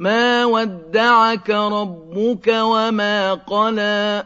مَا وَدَّعَكَ رَبُّكَ وَمَا قَلَىٰ